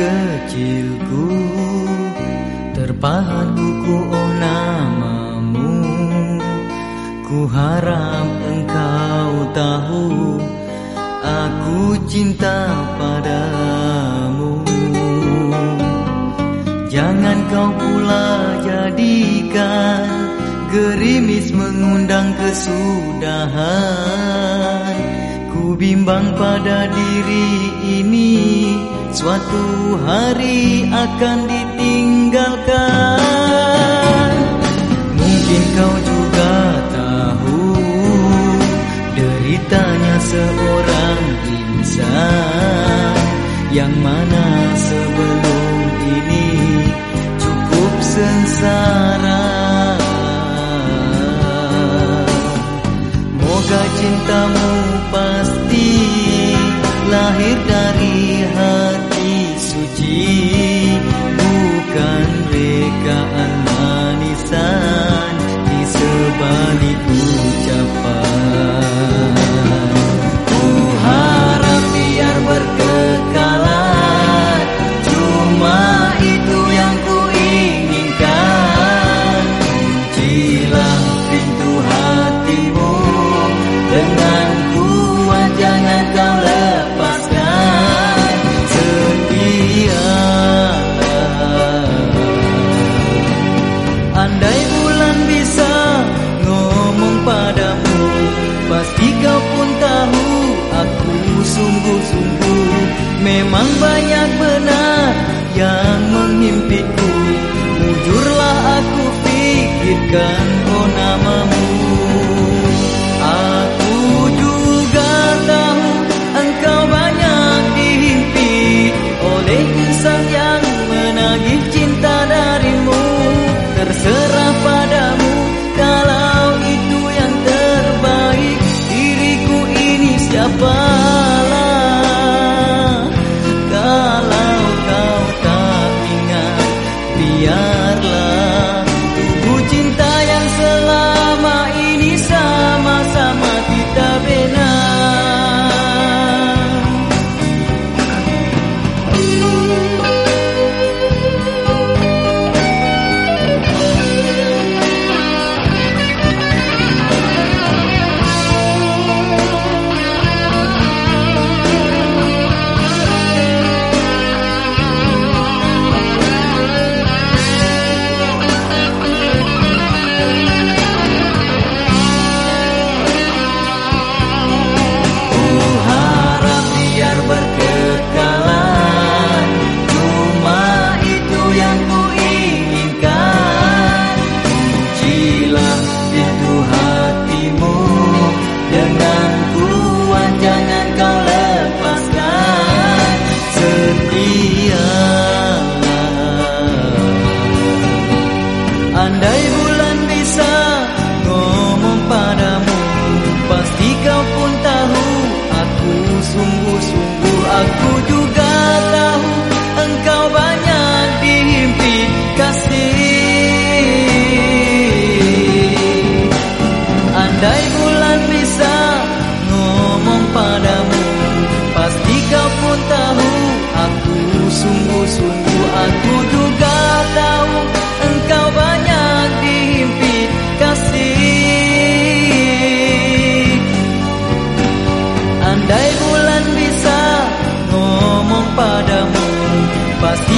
Kecilku Terpahat buku oh namamu. Ku harap engkau tahu Aku cinta padamu. Jangan kau pula jadikan Gerimis mengundang kesudahan Bimbang pada diri ini. Suatu hari akan ditinggalkan. Mungkin kau juga tahu Deritanya seorang insan Yang mana sungguh-sungguh. Memang banyak benar yang mengimpiku. Mujurlah aku pikirkan oh namamu Ku Andai bulan bisa ngomong padamu Pasti kau pun tahu Aku sungguh-sungguh Aku juga tahu Engkau banyak dihimpit kasih. Andai bulan bisa ngomong padamu Pasti kau pun tahu Aku sungguh-sungguh Pasti